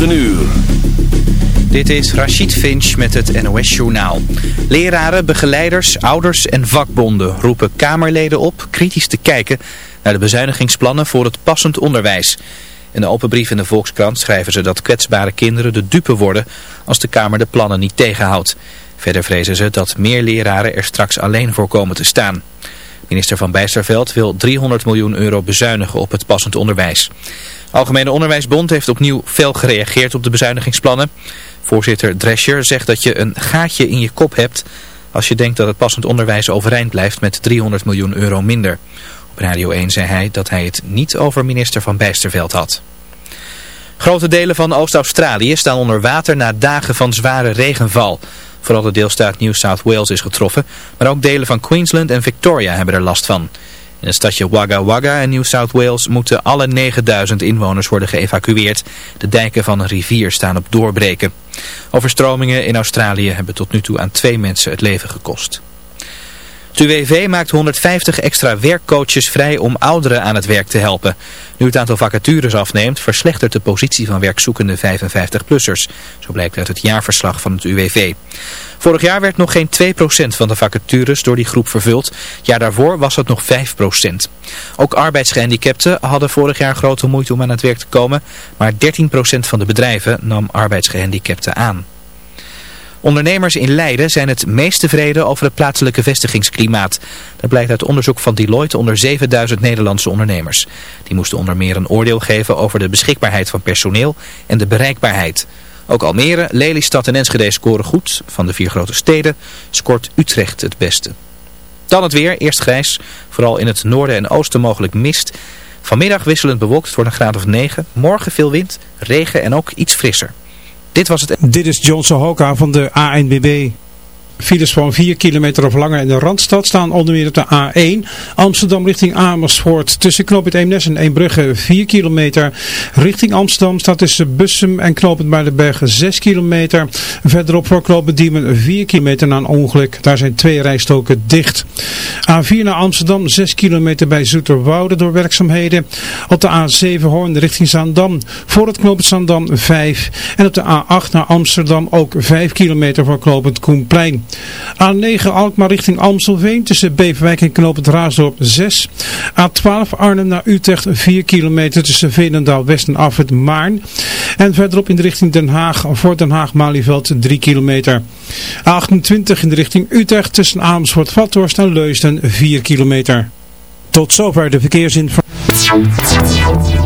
9 uur. Dit is Rachid Finch met het NOS-journaal. Leraren, begeleiders, ouders en vakbonden roepen Kamerleden op kritisch te kijken naar de bezuinigingsplannen voor het passend onderwijs. In de open brief in de Volkskrant schrijven ze dat kwetsbare kinderen de dupe worden als de Kamer de plannen niet tegenhoudt. Verder vrezen ze dat meer leraren er straks alleen voor komen te staan. Minister Van Bijsterveld wil 300 miljoen euro bezuinigen op het passend onderwijs. Algemene Onderwijsbond heeft opnieuw fel gereageerd op de bezuinigingsplannen. Voorzitter Drescher zegt dat je een gaatje in je kop hebt als je denkt dat het passend onderwijs overeind blijft met 300 miljoen euro minder. Op Radio 1 zei hij dat hij het niet over minister Van Bijsterveld had. Grote delen van Oost-Australië staan onder water na dagen van zware regenval. Vooral de deelstaat New South Wales is getroffen, maar ook delen van Queensland en Victoria hebben er last van. In het stadje Wagga Wagga in New South Wales moeten alle 9000 inwoners worden geëvacueerd. De dijken van een rivier staan op doorbreken. Overstromingen in Australië hebben tot nu toe aan twee mensen het leven gekost. UWV maakt 150 extra werkcoaches vrij om ouderen aan het werk te helpen. Nu het aantal vacatures afneemt, verslechtert de positie van werkzoekende 55-plussers. Zo blijkt uit het jaarverslag van het UWV. Vorig jaar werd nog geen 2% van de vacatures door die groep vervuld. Het jaar daarvoor was het nog 5%. Ook arbeidsgehandicapten hadden vorig jaar grote moeite om aan het werk te komen. Maar 13% van de bedrijven nam arbeidsgehandicapten aan. Ondernemers in Leiden zijn het meest tevreden over het plaatselijke vestigingsklimaat. Dat blijkt uit onderzoek van Deloitte onder 7000 Nederlandse ondernemers. Die moesten onder meer een oordeel geven over de beschikbaarheid van personeel en de bereikbaarheid. Ook Almere, Lelystad en Enschede scoren goed. Van de vier grote steden scoort Utrecht het beste. Dan het weer, eerst grijs, vooral in het noorden en oosten mogelijk mist. Vanmiddag wisselend bewolkt voor een graad of 9. Morgen veel wind, regen en ook iets frisser. Dit was het... Dit is John Sohoka van de ANBB. Files van 4 kilometer of langer in de Randstad staan onder meer op de A1. Amsterdam richting Amersfoort. Tussen knooppunt Eemnes en Eembrugge 4 kilometer. Richting Amsterdam staat tussen Bussum en knooppunt Muidenberg 6 kilometer. Verderop voor knooppunt Diemen 4 kilometer na een ongeluk. Daar zijn twee rijstoken dicht. A4 naar Amsterdam 6 kilometer bij Zoeterwoude door werkzaamheden. Op de A7 Hoorn richting Zaandam. Voor het knooppunt Zaandam 5. En op de A8 naar Amsterdam ook 5 kilometer voor knooppunt Koenplein. A9 Alkmaar richting Amstelveen tussen Beverwijk en Knoop het Raasdorp 6. A12 Arnhem naar Utrecht 4 kilometer tussen Veenendaal West en Afrit Maarn. En verderop in de richting Den Haag voor Den Haag Malieveld 3 kilometer. A28 in de richting Utrecht tussen Amersfoort Vathorst en Leusden 4 kilometer. Tot zover de verkeersinformatie.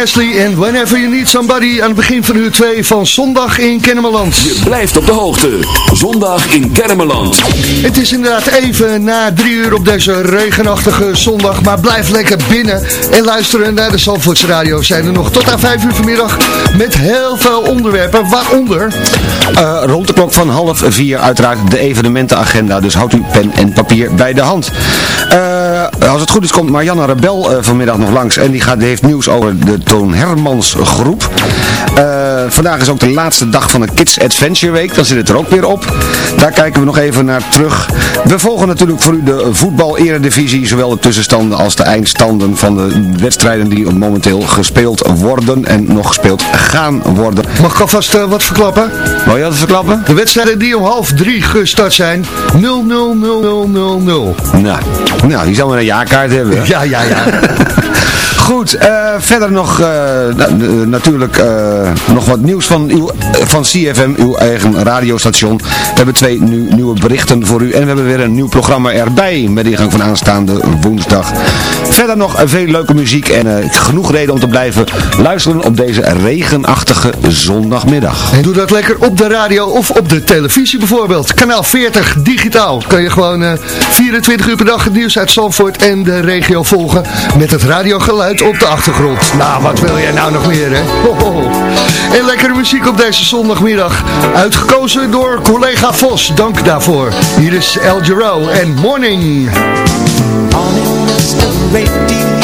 En Whenever You Need Somebody aan het begin van uur 2 van Zondag in Kennemerland. Je blijft op de hoogte. Zondag in Kennemerland. Het is inderdaad even na drie uur op deze regenachtige zondag, maar blijf lekker binnen en luisteren naar de Zandvoorts Radio. We zijn er nog tot aan 5 uur vanmiddag met heel veel onderwerpen, waaronder... Uh, rond de klok van half vier uiteraard de evenementenagenda, dus houdt u pen en papier bij de hand. Uh, als het goed is komt Marianne Rebel uh, vanmiddag nog langs en die, gaat, heeft nieuws over de Toon Hermans groep. Uh, vandaag is ook de laatste dag van de Kids Adventure Week, dan zit het er ook weer op. Daar kijken we nog even naar terug. We volgen natuurlijk voor u de voetbal-eredivisie, zowel de tussenstanden als de eindstanden van de wedstrijden die momenteel gespeeld worden en nog gespeeld gaan worden. Mag ik alvast wat verklappen? Wil je dat verklappen? De wedstrijden die om half drie gestart zijn, 0 0 0 0 0 0 Nou, nou die zal maar een jaarkaart hebben. Ja, ja, ja. Goed, uh, verder nog uh, natuurlijk uh, nog wat nieuws van, uw, van CFM, uw eigen radiostation. We hebben twee nu, nieuwe berichten voor u en we hebben weer een nieuw programma erbij met ingang van aanstaande woensdag. Verder nog veel leuke muziek en genoeg reden om te blijven luisteren op deze regenachtige zondagmiddag. En doe dat lekker op de radio of op de televisie bijvoorbeeld. Kanaal 40 digitaal. Kan je gewoon 24 uur per dag het nieuws uit Zandvoort en de regio volgen met het radiogeluid op de achtergrond. Nou, wat wil jij nou nog meer, hè? En lekkere muziek op deze zondagmiddag. Uitgekozen door collega Vos. Dank daarvoor. Hier is El Giro en Morning. Morning,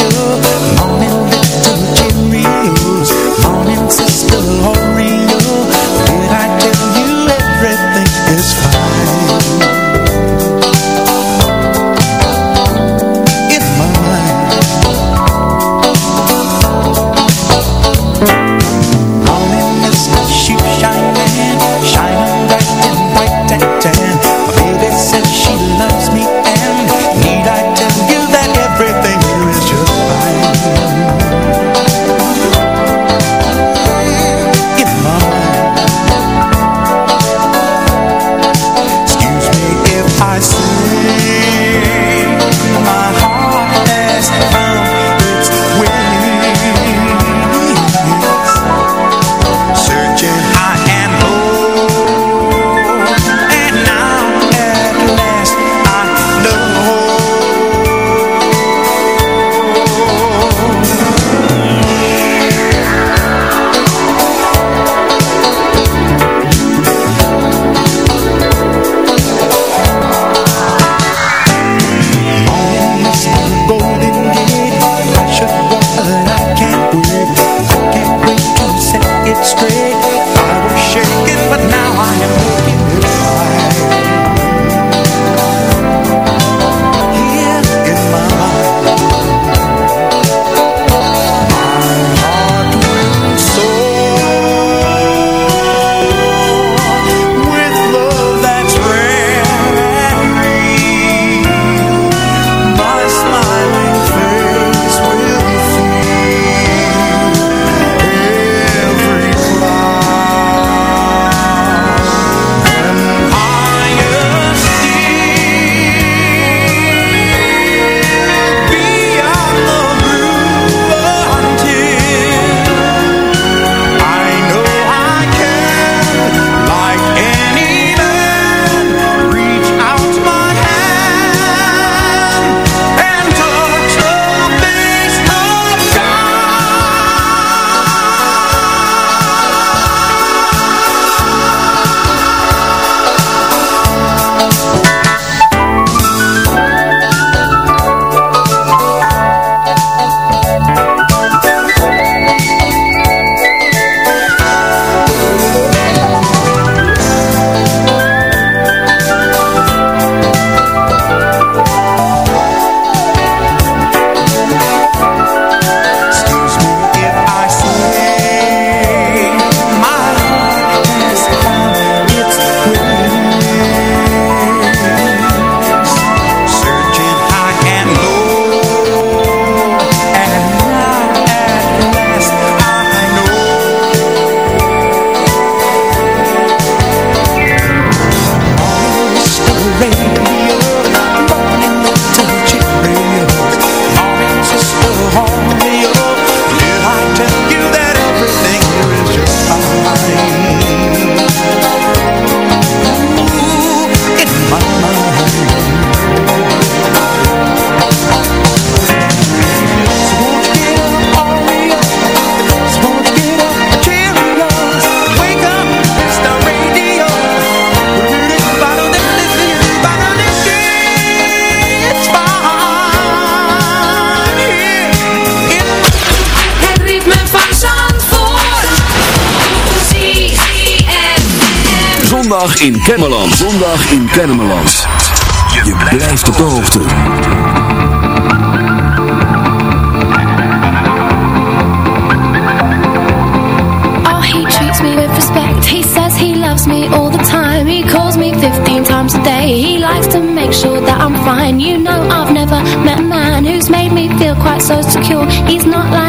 Zondag in Kennemerland. Zondag in Kennemerland. Je blijft op de hoogte. Oh, he treats me with respect. He says he loves me all the time. He calls me 15 times a day. He likes to make sure that I'm fine. You know, I've never met a man who's made me feel quite so secure. He's not like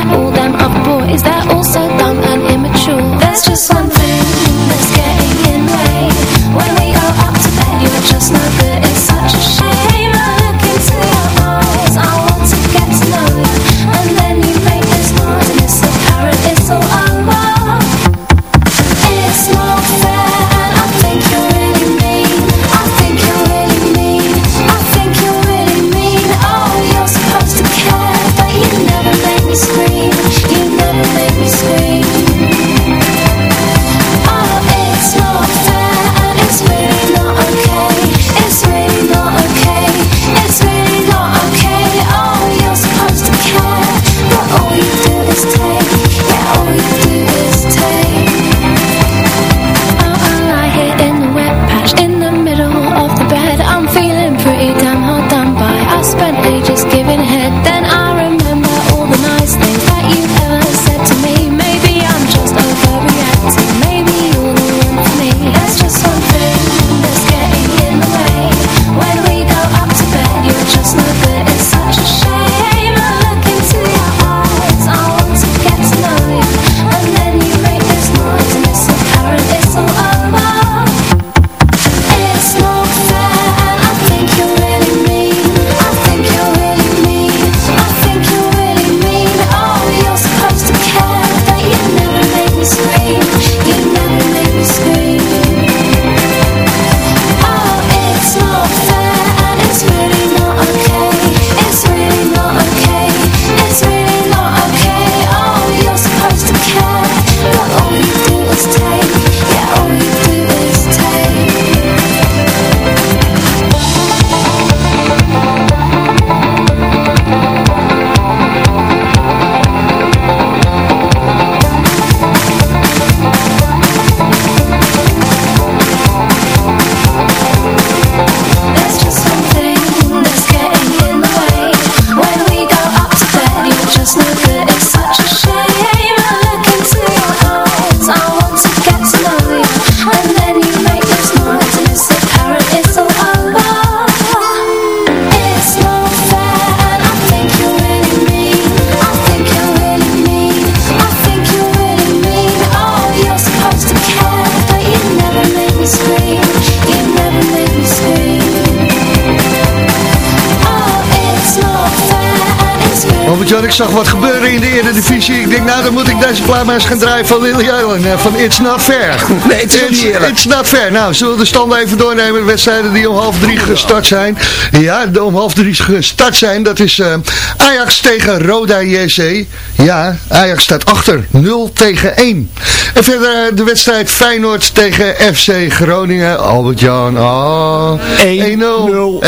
zag wat gebeuren in de Eredivisie. Ik denk, nou, dan moet ik deze plaat maar eens gaan draaien van Lily Allen. eh, Van It's Not Fair. Nee, het is niet it's Not Fair. Nou, zullen we de standen even doornemen? De wedstrijden die om half drie gestart zijn. Ja, de om half drie gestart zijn. Dat is eh, Ajax tegen Roda JC. Ja, Ajax staat achter. 0 tegen 1. En verder eh, de wedstrijd Feyenoord tegen FC Groningen. Albert-Jan, oh. 1-0. 1-0.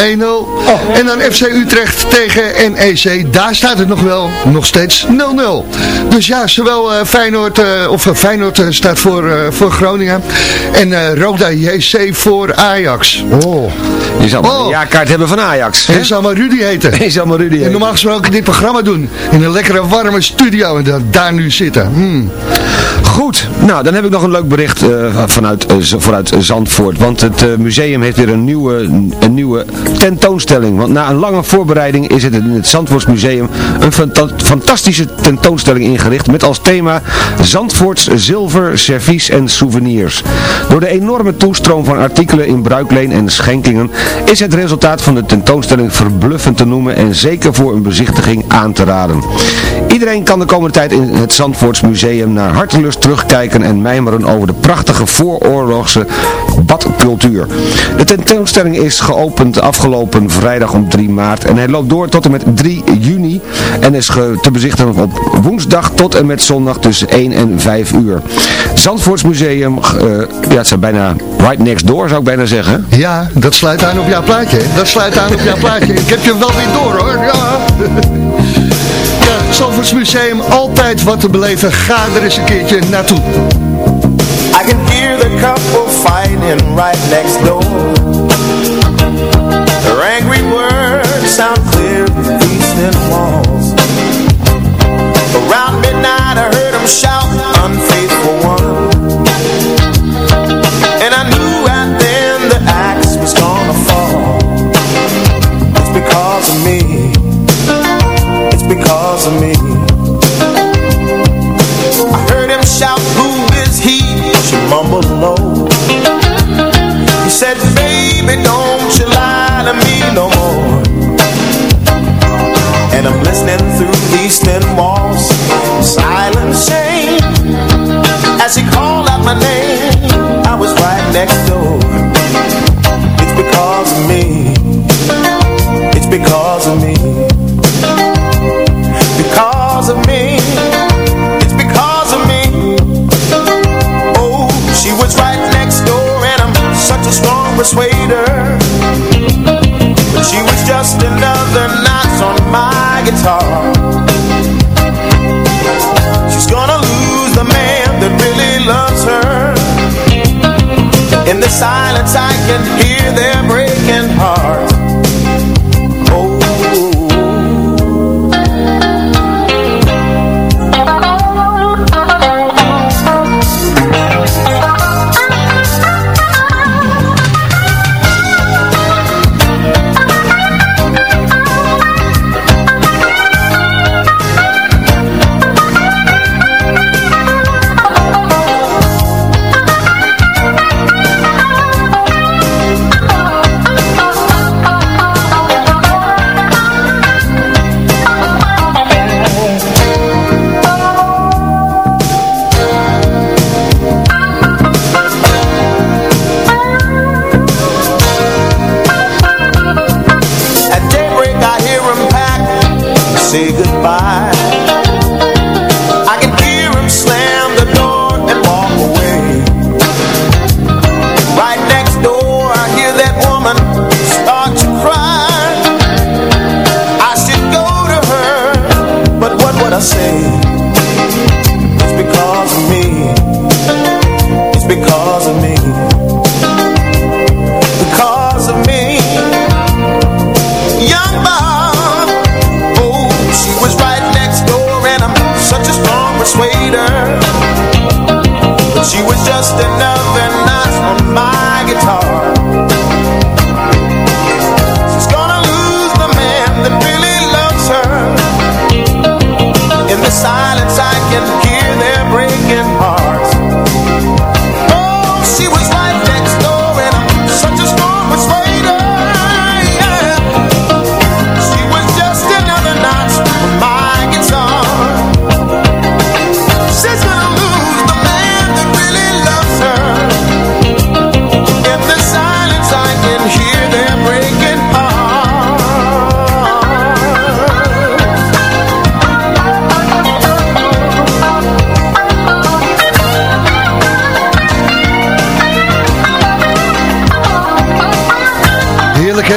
En dan FC Utrecht tegen NEC. Daar staat het nog wel nog steeds 0-0. Dus ja, zowel eh, Feyenoord, eh, of Feyenoord staat voor, voor Groningen. En Roda JC voor Ajax. Oh. Je zal maar Oh. een jaarkaart hebben van Ajax. hè? En zal maar Rudy heten. Je zal maar Rudy En heten. normaal gesproken dit programma doen. In een lekkere warme studio. En dan daar nu zitten. Hmm. Goed, nou dan heb ik nog een leuk bericht eh, vanuit, eh, vooruit Zandvoort. Want het eh, museum heeft weer een nieuwe, een nieuwe tentoonstelling. Want na een lange voorbereiding is het in het Zandvoortsmuseum een fanta- fantastische tentoonstelling ingericht. Met als thema Zandvoorts zilver, servies en souvenirs. Door de enorme toestroom van artikelen in bruikleen en schenkingen is het resultaat van de tentoonstelling verbluffend te noemen en zeker voor een bezichtiging aan te raden. Iedereen kan de komende tijd in het Zandvoorts Museum naar hartelust terugkijken en mijmeren over de prachtige vooroorlogse badcultuur. De tentoonstelling is geopend afgelopen vrijdag om 3 maart en hij loopt door tot en met 3 juni en is te bezichtigen op woensdag tot en met zondag tussen 1 en 5 uur. Zandvoorts Museum, eh, ja het staat bijna right next door zou ik bijna zeggen. Ja, dat sluit aan op jouw plaatje. Dat sluit aan op jouw plaatje. Ik heb je wel weer door hoor. Ja. Zandvoorts Museum, altijd wat te beleven. Ga er eens een keertje naartoe. I can hear the couple fighting right next door. Of me.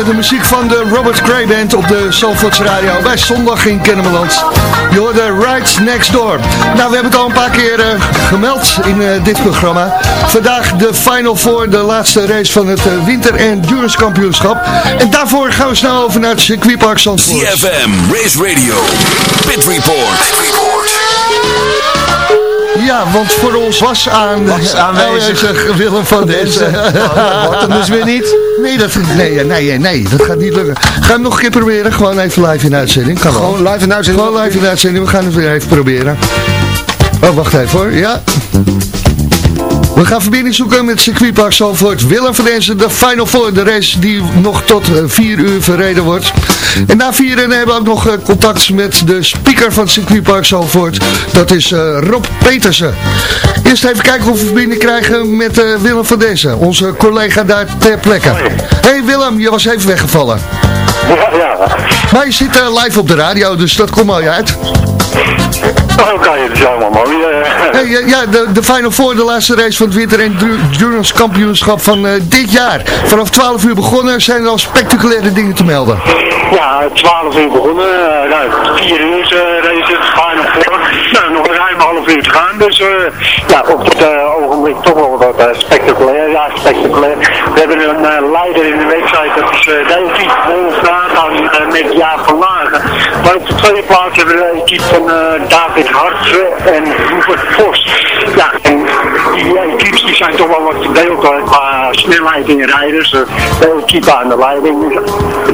De muziek van de Robert Gray Band op de Zandvoorts Radio bij Zondag in Kennemerland. Je hoorde Right Next Door. Nou, we hebben het al een paar keer eh, gemeld in eh, dit programma. Vandaag de Final Four, de laatste race van het eh, Winter Endurance Kampioenschap. En daarvoor gaan we snel over naar het circuitpark Zandvoort. CFM, Race Radio, Pit Report. Ja, want voor ons was aan, Was aanwezig. Willem van Dessen. Wordt hem dus weer niet? Nee, dat, nee, nee, nee, dat gaat niet lukken. Ga hem nog een keer proberen, gewoon even live in uitzending. Kan wel. Gewoon live in uitzending? Gewoon live in uitzending, we gaan het weer even proberen. Oh, wacht even hoor, ja. We gaan verbinding zoeken met circuitpark Zalvoort. Willem van Denzen, de Final Four, de race die nog tot 4 uur verreden wordt. En na vieren hebben we ook nog eh, contact met de speaker van het circuitpark Zalvoort. Dat is eh, Rob Petersen. Eerst even kijken of we verbinding krijgen met eh, Willem van Denzen, onze collega daar ter plekke. Hey Willem, je was even weggevallen. Ja, ja. Maar je zit eh, live op de radio, dus dat komt mooi uit. Oké, dat is allemaal mooi. eh. Ja, ja, de, de Final Four, de laatste race van het Winter Endurance Kampioenschap van eh, dit jaar. Vanaf 12 uur begonnen zijn er al spectaculaire dingen te melden. Ja, 12 uur begonnen. eh, nou, 4 uur eh, race Final Four. Nou, nog een ruim half uur te gaan. Dus eh, ja, op dit eh, ogenblik toch wel wat eh, spectaculair. Ja, spectaculair. We hebben een leider in de wedstrijd. Dat is uh, de equipe Wolf Nathan uh, met Jaap van Lagen. Maar op de tweede plaats hebben we de equipe van David Hart en Rupert Vos. Ja, die equipes die zijn toch wel wat verdeeld qua snelheid in rijders. Eh, De equipe aan de leiding,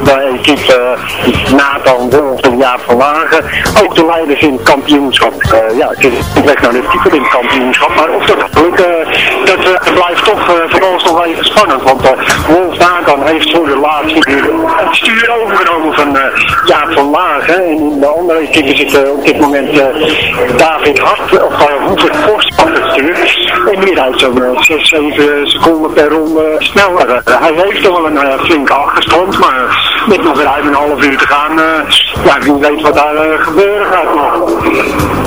de equipe eh, Nathan Wolf en Jaap van Lagen. Ook de leiders in het kampioenschap. Eh, ja, het is op weg naar de type in het kampioenschap. Maar of dat lukken, dat blijft toch voor ons nog even spannend. Want Wolf Nathan heeft voor de laatste keer het stuur overgenomen van Jaap van Lagen. En in de andere equipe zit op dit moment David Hart, of uh, Hoevert Post op het. Die rijdt zo'n 6, 7 seconden per ronde sneller. Eh, hij heeft wel een uh, flinke achterstand, maar met nog ruim een half uur te gaan, uh, ja, wie weet wat daar gebeuren gaat nog.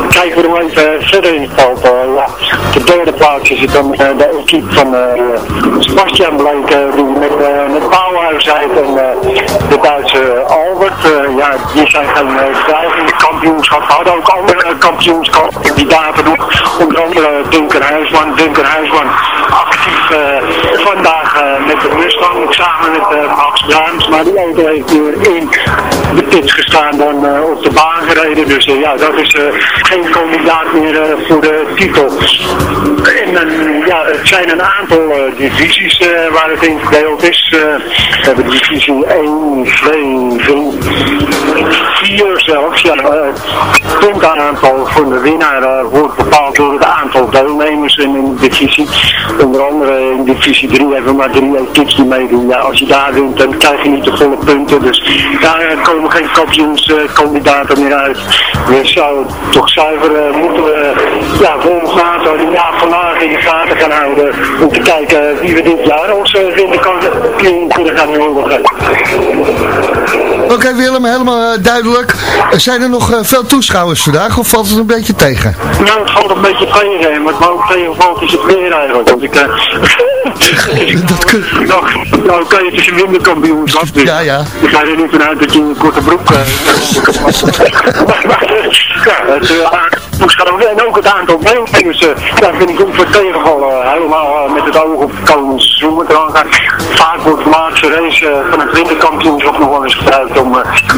Kijken we nog even verder in het veld. Ja, de derde plaats is dan de equipe van Sebastian Bleek, die met, met Bouwhuis rijdt en de Duitse Albert. Ja, die zijn geen uh, kampioenschap. Hadden ook andere uh, kampioenschapkandidaten nog. Onder andere Duncan Huisman. Duncan Huisman actief uh, vandaag uh, met de Mustang, samen met uh, Max Bruins. Maar die auto heeft nu de pits gestaan dan uh, op de baan gereden. Dus uh, ja, dat is uh, geen kandidaat meer voor de titel. En ja, het zijn een aantal divisies waar het in verdeeld is. We hebben divisie 1, 2, 3, 4 zelfs. Ja, het puntaantal voor de winnaar wordt bepaald door het aantal deelnemers in een divisie. Onder andere in divisie 3 hebben we maar drie equipes die meedoen. Ja, als je daar wint, dan krijg je niet de volle punten. Dus daar komen geen kampioenskandidaten meer uit. We zouden toch zuiver uh, moeten we ja, NATO die jaar vandaag in de gaten gaan houden. Om te kijken wie we dit jaar als winterkampioen kunnen gaan nodigen. Oké okay, Willem, helemaal uh, duidelijk. Zijn er nog uh, veel toeschouwers vandaag of valt het een beetje tegen? Nou, het valt een beetje tegen. Wat me ook tegenvalt is het weer eigenlijk. Want ik, dat kun... nou, nou kan je tussen minder kampioenschap. Dus ja, ja. Ik ga er niet vanuit dat je een korte broek... Uh, ja, het uh, en ook het aantal deelnemers. Uh, daar vind ik ook voor tegenvallen. helemaal met het oog op het komende seizoen. Vaak wordt de laatste race van het winterkampioenschap nog wel eens gebruikt om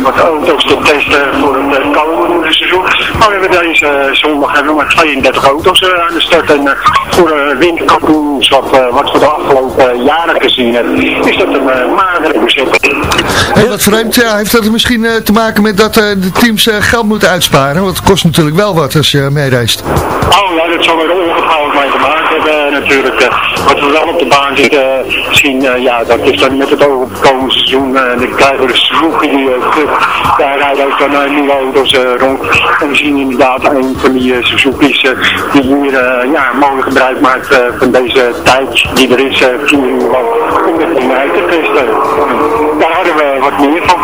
wat auto's te testen voor het komende seizoen. Maar we hebben deze zondag hebben we maar 32 auto's aan de start. En voor winterkampioenschap, wat we de afgelopen jaren gezien hebben, is dat een magere bezetting. Heel wat vreemd, ja, heeft dat misschien te maken met dat de teams geld moeten uitsparen? Want het kost natuurlijk wel wat als je meereist. Oh ja, dat zal er ongetwijfeld mee te maken hebben natuurlijk. wat we wel op de baan zitten zien, ja, dat is dan met het het komende seizoen. dan krijgen we de Suzuki, die daar rijden ook dan nieuwe auto's rond. En we zien inderdaad een van die Suzuki's die hier ja, mooi gebruik maakt van deze tijd die er is, vier uur lang, om uit te. Daar hadden we wat meer van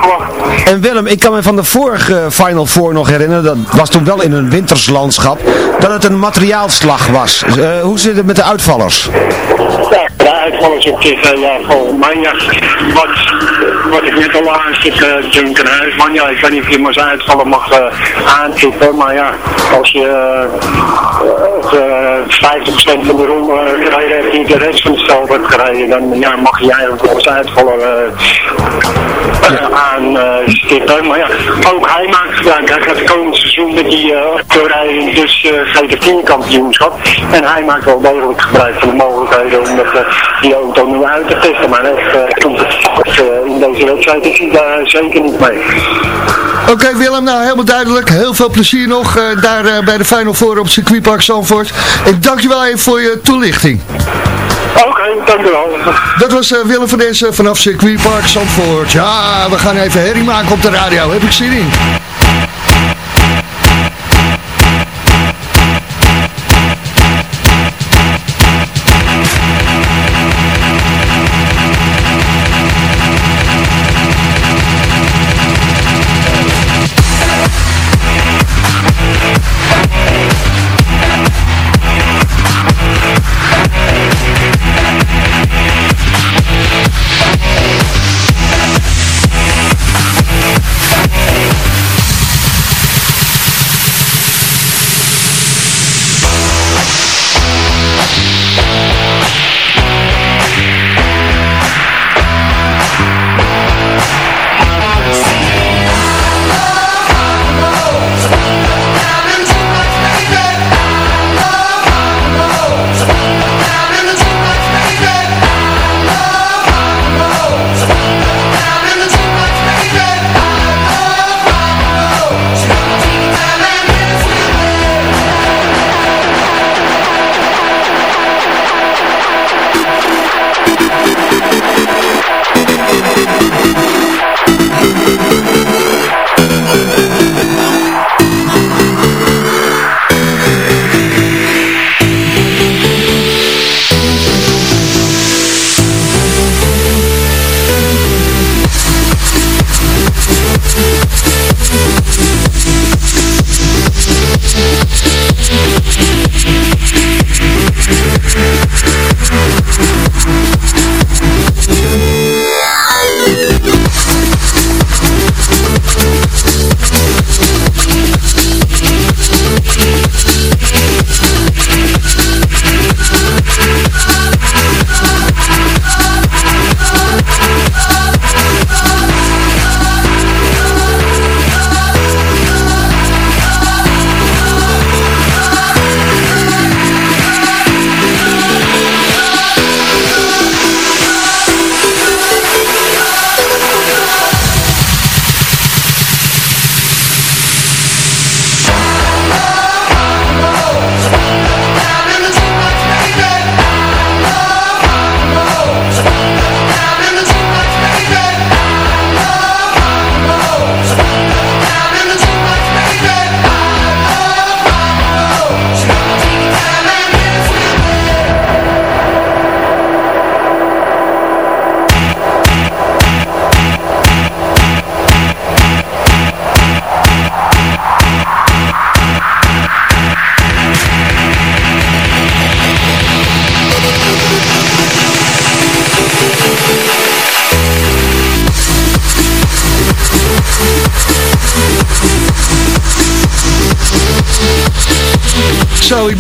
En Willem, ik kan me van de vorige Final Four nog herinneren, dat was toen wel in een winterslandschap, dat het een materiaalslag was. Uh, hoe zit het met de uitvallers? Ja, de uitvallers op zich, uh, ja, volgens mij, ja, wat, wat ik net al aanzit, uh, Duncan Huisman, ja, ik weet niet of je maar zijn uitvallen mag uh, aantippen, maar ja, als je uh, 50% van de ronde gereden hebt die de rest van het stel hebt gereden, dan ja, mag je eigenlijk wel eens uitvallen ja. Aan stippen, maar ja, ook hij maakt gebruik, hij gaat het komende seizoen met die uh, dus uh, GT4 kampioenschap en hij maakt wel degelijk gebruik van de mogelijkheden om die auto nu uit te testen, maar echt, komt het, in deze wedstrijd is hij daar zeker niet mee. Oké Willem, nou helemaal duidelijk. Heel veel plezier nog daar bij de Final Four op circuitpark Zandvoort. En dankjewel even voor je toelichting. Oké, dankjewel. Dat was uh, Willem van Dessen vanaf circuitpark Zandvoort. Ja, we gaan even herrie maken op de radio. Heb ik zin in.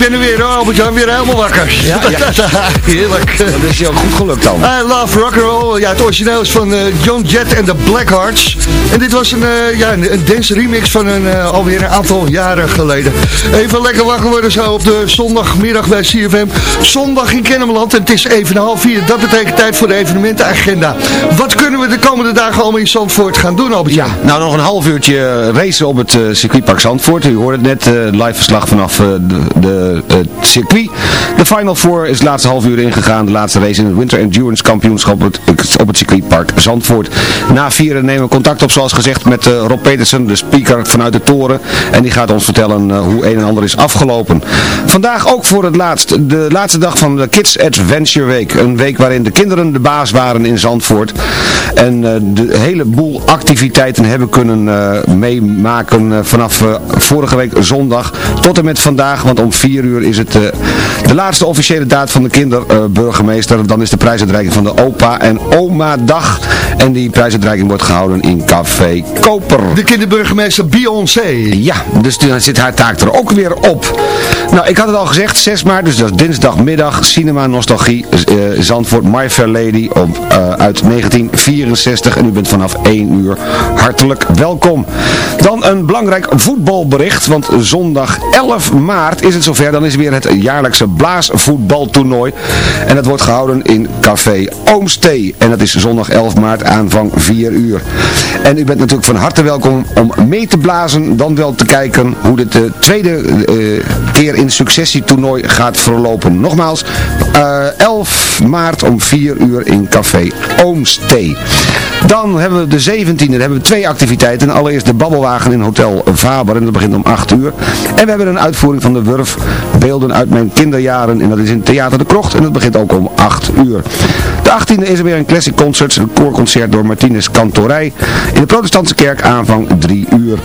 Ben er weer hoor, Albert-Jan, weer helemaal wakker. Ja, Heerlijk. Dat is je ook goed gelukt dan. I love rock'n'roll. Ja, het origineel is van eh, John Jett en de Blackhearts. En dit was een, eh, ja, een, een dance remix van een, eh, alweer een aantal jaren geleden. Even lekker wakker worden zo op de zondagmiddag bij CFM. Zondag in Kennemerland en het is even een half vier. Dat betekent tijd voor de evenementenagenda. Wat kunnen we de komende dagen allemaal in Zandvoort gaan doen, albert Ja, nou nog een half uurtje racen op het circuitpark Zandvoort. U hoorde het net, live verslag vanaf de, de, het circuit. De Final Four is laatste half uur ingegaan. De laatste race in het Winter Endurance Kampioenschap op het, op het circuitpark Zandvoort. Na vieren nemen we contact op, zoals gezegd, met eh, Rob Petersen, de speaker vanuit de toren. En die gaat ons vertellen eh, hoe een en ander is afgelopen. Vandaag ook voor het laatst, de laatste dag van de Kids Adventure Week. Een week waarin de kinderen de baas waren in Zandvoort. En eh, de hele boel activiteiten hebben kunnen eh, meemaken eh, vanaf eh, vorige week zondag tot en met vandaag. Want om vier uur is het eh, de laatste officiële daad van de kinderburgemeester. Dan is de prijsuitreiking van de opa en oma dag. En die prijsuitreiking wordt gehouden in Café Koper. De kinderburgemeester Beyoncé. Ja, dus dan zit haar taak er ook weer op. Nou, ik had het al gezegd, 6 maart, dus dat is dinsdagmiddag, Cinema Nostalgie, eh, Zandvoort, My Fair Lady op, eh, uit 1964. En u bent vanaf 1 uur hartelijk welkom. Dan een belangrijk voetbalbericht, want zondag 11 maart is het zover. Dan is weer het jaarlijkse blaasvoetbaltoernooi. En dat wordt gehouden in Café Oomstee. En dat is zondag 11 maart aanvang 4 uur. En u bent natuurlijk van harte welkom om mee te blazen, dan wel te kijken hoe dit de tweede eh, keer in successietoernooi gaat verlopen. Nogmaals, eh, 11 maart om 4 uur in Café Oomstee. Dan hebben we de 17e, dan hebben we twee activiteiten. Allereerst de babbelwagen in Hotel Faber en dat begint om 8 uur. En we hebben een uitvoering van de Wurf Beelden uit mijn kinderjaren en dat is in Theater de Krocht en dat begint ook om 8 uur. De 18e is er weer een classic concert, een koorconcert door Martinez Kantorij in de protestantse kerk aanvang 3 uur.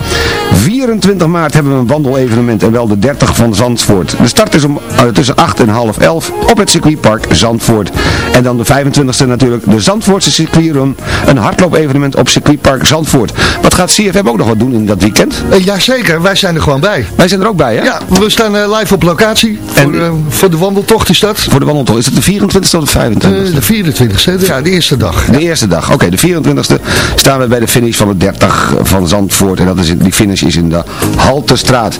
24 maart hebben we een wandelevenement en wel de 30 van Zandvoort. De start is om eh, tussen 8 en half 11 op het circuitpark Zandvoort. En dan de 25e natuurlijk de Zandvoortse circuitrun, een hardloopevenement op circuitpark Zandvoort. Wat gaat CFM ook nog wat doen in dat weekend? Eh, Jazeker, wij zijn er gewoon bij. Wij zijn er ook bij, hè? Ja, we staan eh, live op locatie voor, En- eh, voor de wandeltocht is dat. Voor de wandeltocht. Is het de 24e of de 25e? Eh, de 24e, ja, de eerste dag. De eerste dag. Oké, de 24e staan we bij de finish van de 30 van Zandvoort. En dat is in, die finish is in de Haltestraat.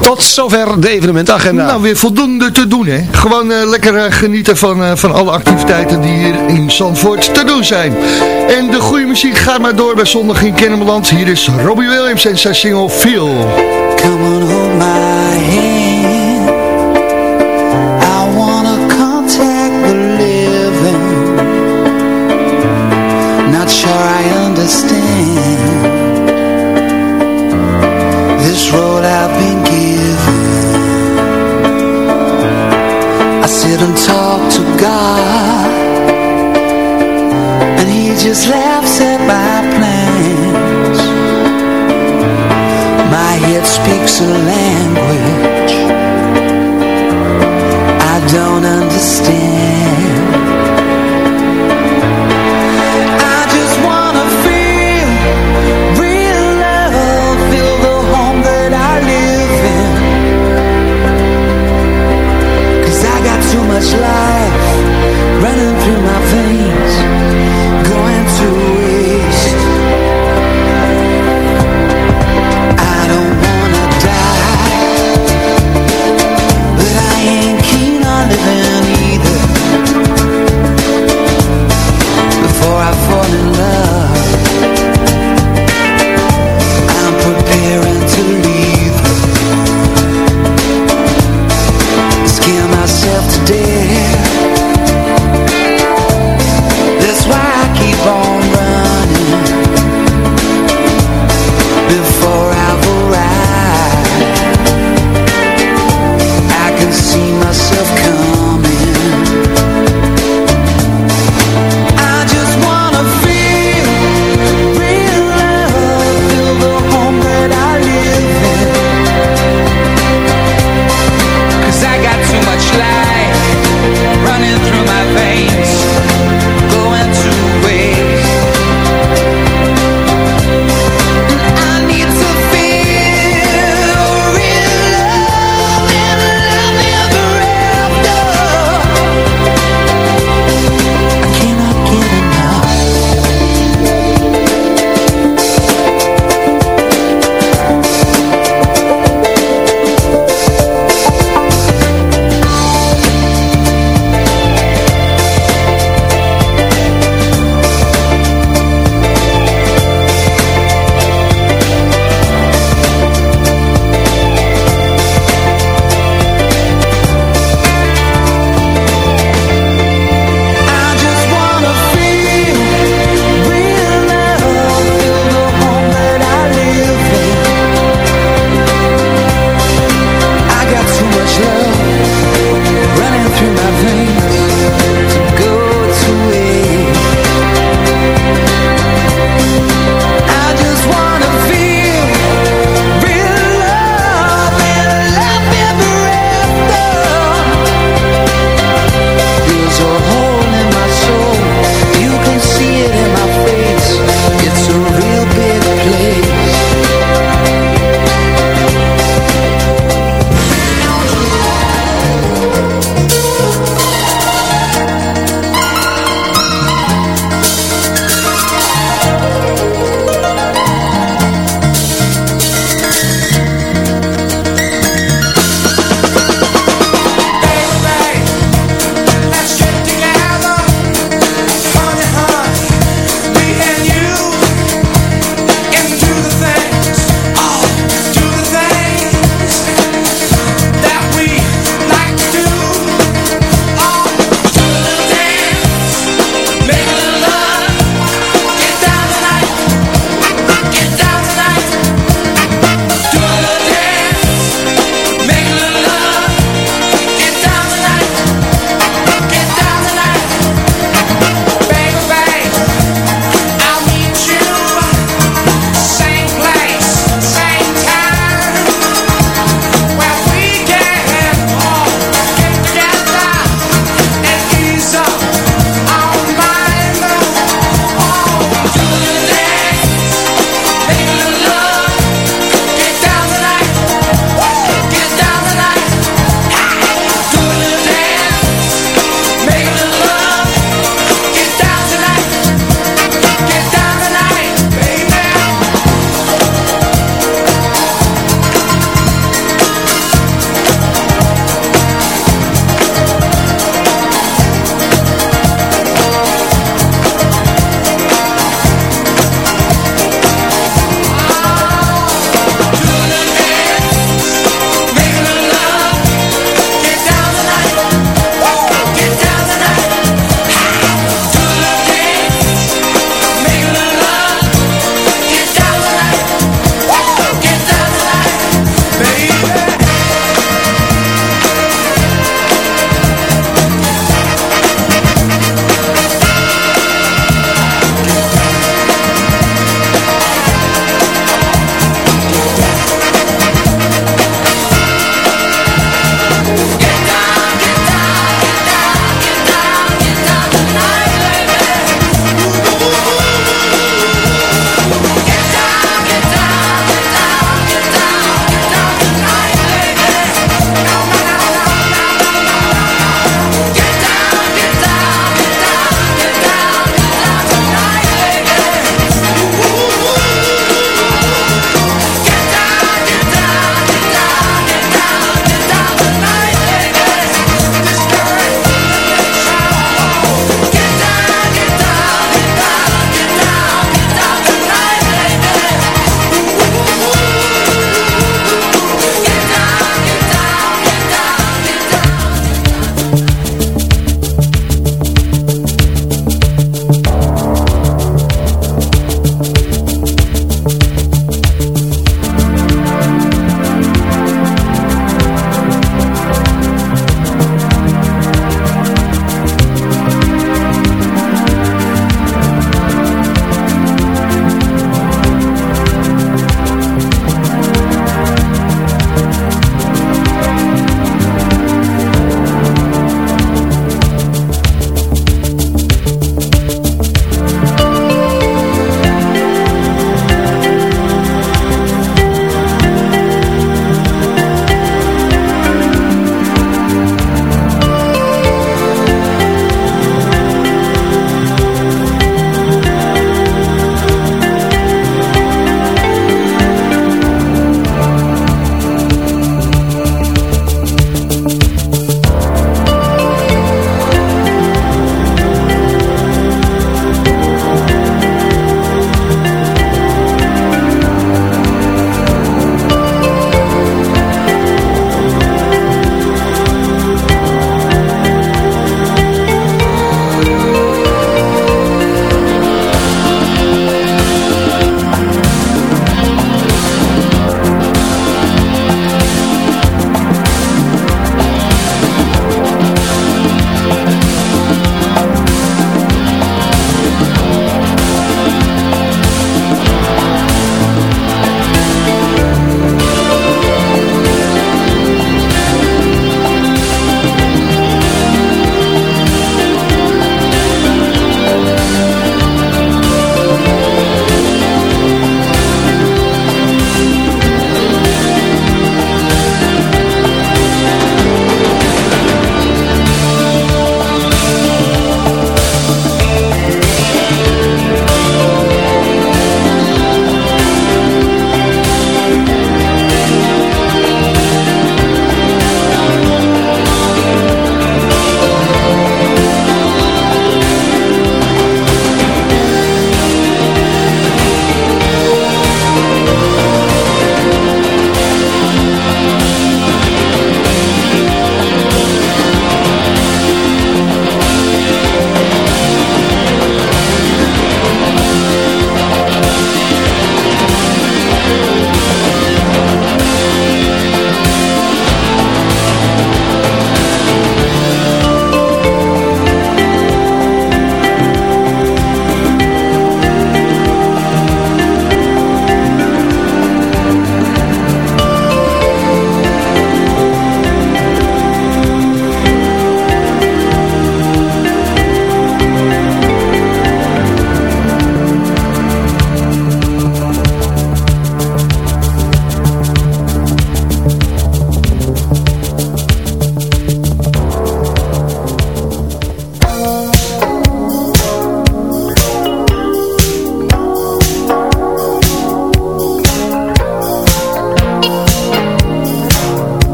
Tot zover de evenementagenda. Nou, weer voldoende te doen, hè. Gewoon eh, lekker genieten van, eh, van alle activiteiten die hier in Zandvoort te doen zijn. En de goede muziek gaat maar door bij Zondag in Kennemerland. Hier is Robbie Williams en zijn single Feel. Come on, hold my just laughs at my plans. My head speaks a language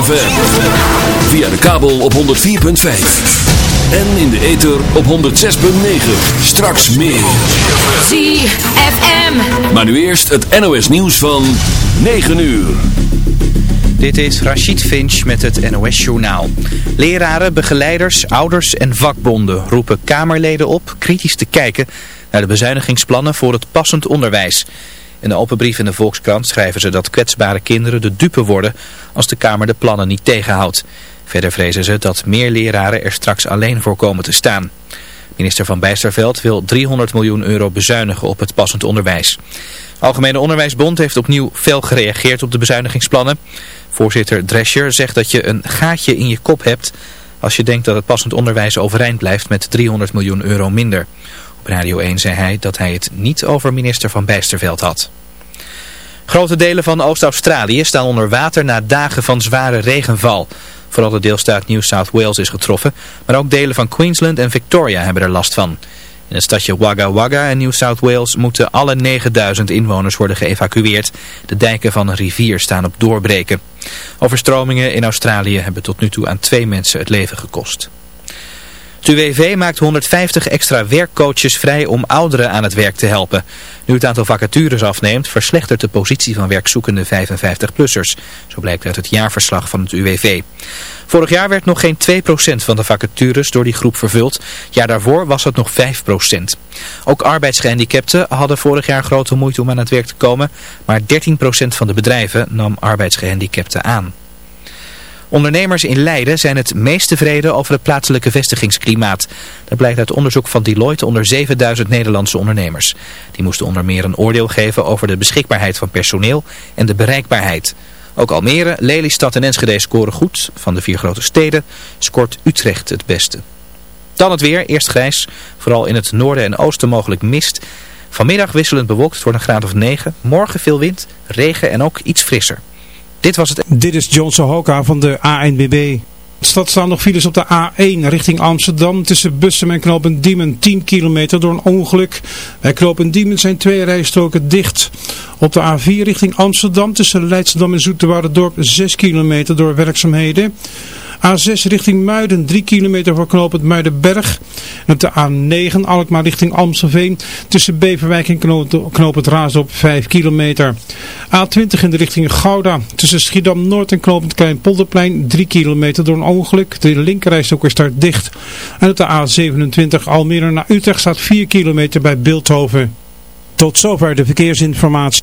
ZFM. Via de kabel op 104.5. En in de ether op 106.9. Straks meer. ZFM. Maar nu eerst het NOS nieuws van 9 uur. Dit is Rachid Finch met het NOS-journaal. Leraren, begeleiders, ouders en vakbonden roepen Kamerleden op kritisch te kijken naar de bezuinigingsplannen voor het passend onderwijs. In de open brief in de Volkskrant schrijven ze dat kwetsbare kinderen de dupe worden als de Kamer de plannen niet tegenhoudt. Verder vrezen ze dat meer leraren er straks alleen voor komen te staan. Minister Van Bijsterveld wil 300 miljoen euro bezuinigen op het passend onderwijs. Algemene Onderwijsbond heeft opnieuw fel gereageerd op de bezuinigingsplannen. Voorzitter Drescher zegt dat je een gaatje in je kop hebt als je denkt dat het passend onderwijs overeind blijft met 300 miljoen euro minder. Op Radio 1 zei hij dat hij het niet over minister Van Bijsterveld had. Grote delen van Oost-Australië staan onder water na dagen van zware regenval. Vooral de deelstaat New South Wales is getroffen, maar ook delen van Queensland en Victoria hebben er last van. In het stadje Wagga Wagga in New South Wales moeten alle 9000 inwoners worden geëvacueerd. De dijken van een rivier staan op doorbreken. Overstromingen in Australië hebben tot nu toe aan twee mensen het leven gekost. Het UWV maakt 150 extra werkcoaches vrij om ouderen aan het werk te helpen. Nu het aantal vacatures afneemt, verslechtert de positie van werkzoekende 55-plussers. Zo blijkt uit het jaarverslag van het UWV. Vorig jaar werd nog geen 2% van de vacatures door die groep vervuld. Jaar daarvoor was het nog 5%. Ook arbeidsgehandicapten hadden vorig jaar grote moeite om aan het werk te komen. Maar 13% van de bedrijven nam arbeidsgehandicapten aan. Ondernemers in Leiden zijn het meest tevreden over het plaatselijke vestigingsklimaat. Dat blijkt uit onderzoek van Deloitte onder 7000 Nederlandse ondernemers. Die moesten onder meer een oordeel geven over de beschikbaarheid van personeel en de bereikbaarheid. Ook Almere, Lelystad en Enschede scoren goed. Van de vier grote steden scoort Utrecht het beste. Dan het weer, eerst grijs, vooral in het noorden en oosten mogelijk mist. Vanmiddag wisselend bewolkt, het wordt een graad of 9. Morgen veel wind, regen en ook iets frisser. Dit was het... Dit is John Sohoka van de ANBB. Stad staan nog files op de A1 richting Amsterdam tussen Bussum en Knopen Diemen 10 kilometer door een ongeluk. Bij Knopen Diemen zijn twee rijstroken dicht. Op de A4 richting Amsterdam tussen Leidschendam en Dorp 6 kilometer door werkzaamheden. A6 richting Muiden, 3 kilometer voor knooppunt Muidenberg. En op de A9 Alkmaar richting Amstelveen tussen Beverwijk en knooppunt Raasdorp 5 kilometer. A20 in de richting Gouda tussen Schiedam Noord en knooppunt Kleinpolderplein 3 kilometer door een ongeluk. De linkerrijstok is daar dicht. En op de A27 Almere naar Utrecht staat 4 kilometer bij Beeldhoven. Tot zover de verkeersinformatie.